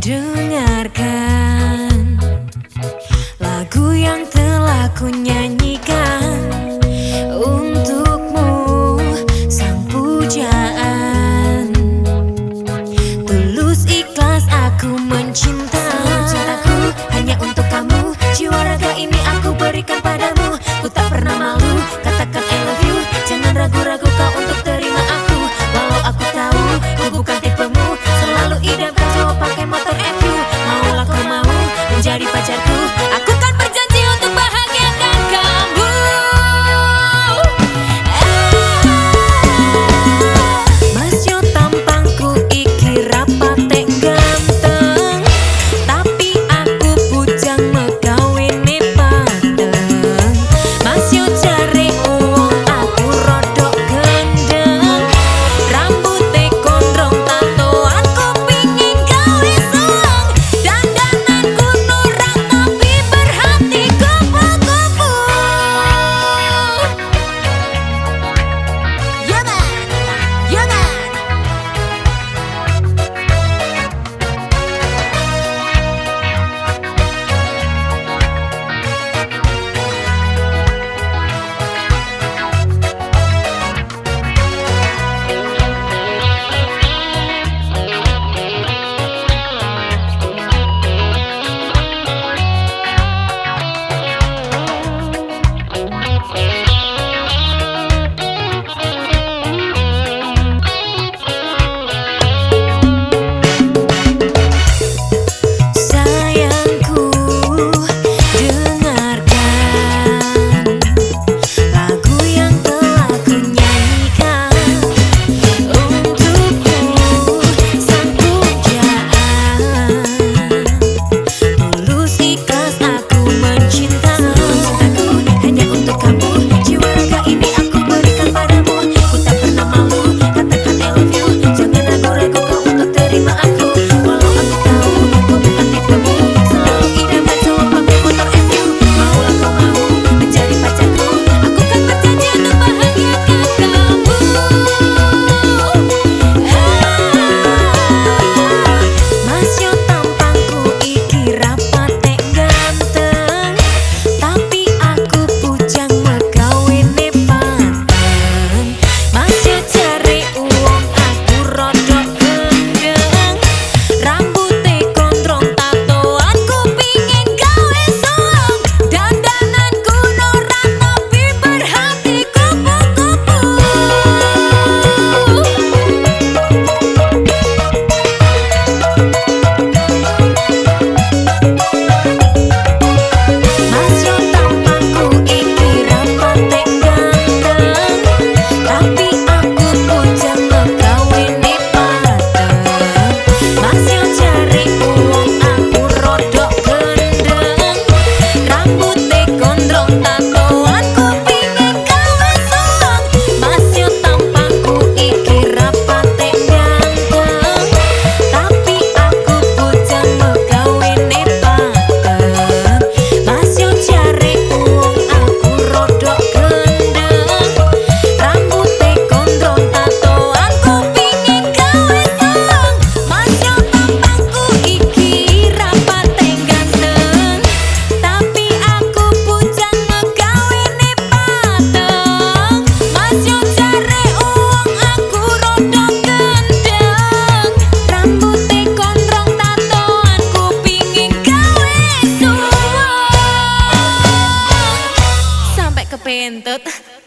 do Yep.